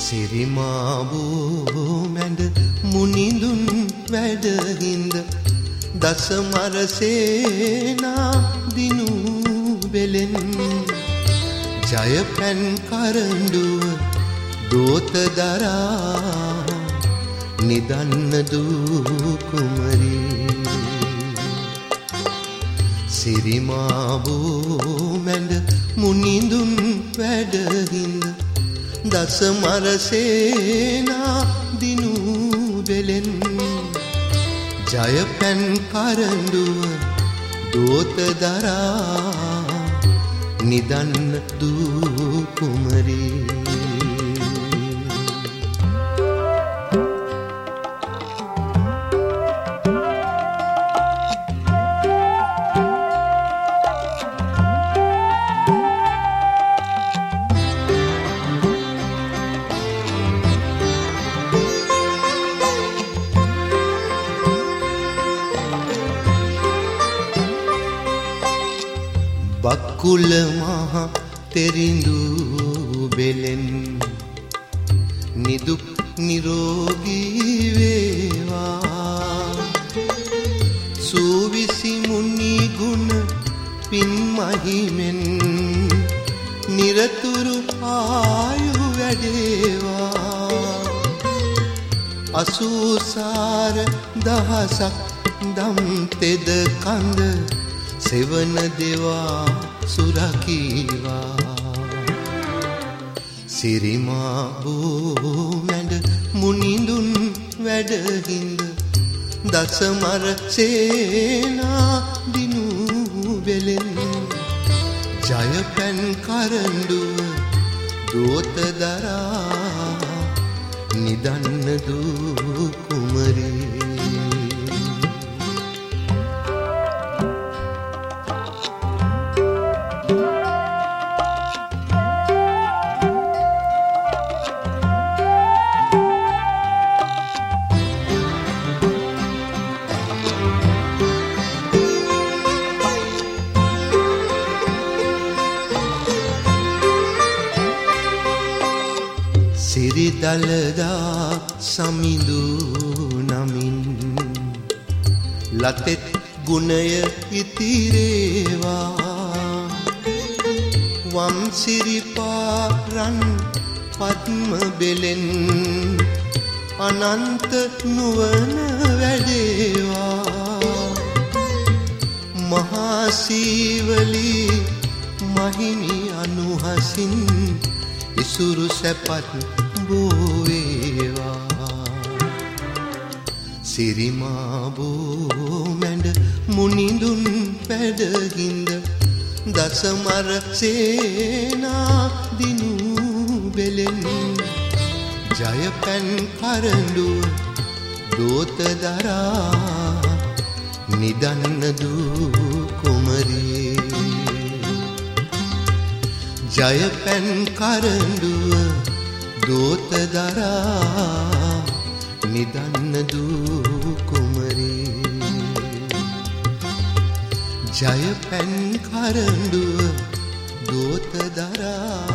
සිරිමාබූ මැඩ මුනිඳුන් වැඩහින්ද දසමරසේනා දිනූ බෙලෙන් ජයපැන් කරඩුව දෝතදරා නිදන්න දූකුමරී. සිරිමාබූ මැඩ මුනිඳුන් වැඩ දසමරසේනා දිනූ බෙලෙන් ජය පැන් කරඩුව දෝත දරා නිදන්න දූකුමරී බක්කුල මහ තෙරිඳු බෙලෙන්. නිදුක් නිරෝගී වේවා. සූවිසි මුනි ගුණ පින් මහිමෙන් නිරතුරු ආයු වැඩේවා. අසූසාර දහසක් දම් තෙද කඳ සෙවන දෙවා සුරකීවා සිරිමා වූ මැඩ මුනිඳුන් වැඩහින්ද දසමර සේනා දිනූ වෙලෙන් ජය පැන් කරඩුව දෝත දරා නිදන්න දූ කුමරී. සිරිදලදා සමිඳු නමින්. ලතෙත් ගුණය ඉතිරේවා. වම්සිරිපාරන් පත්ම බෙලෙන් අනන්ත නුවන වැඩේවා. මහාසීවලී මහිමි අනුහසින් ඉසුරු සැපත් බෝවේවා. සිරිමාබෝ මැඩ මුනිඳුන් පැඩහින්ද දසමර සේනා දිනූ බෙලෙන් ජය පැන් කරඩුව දෝත දරා නිදන්න දූ කුමරී ජය පැන් කරඩුව දෝත දරා නිදන්න දූ කුමරී. ජය පැන් කරඩුව දෝත දරා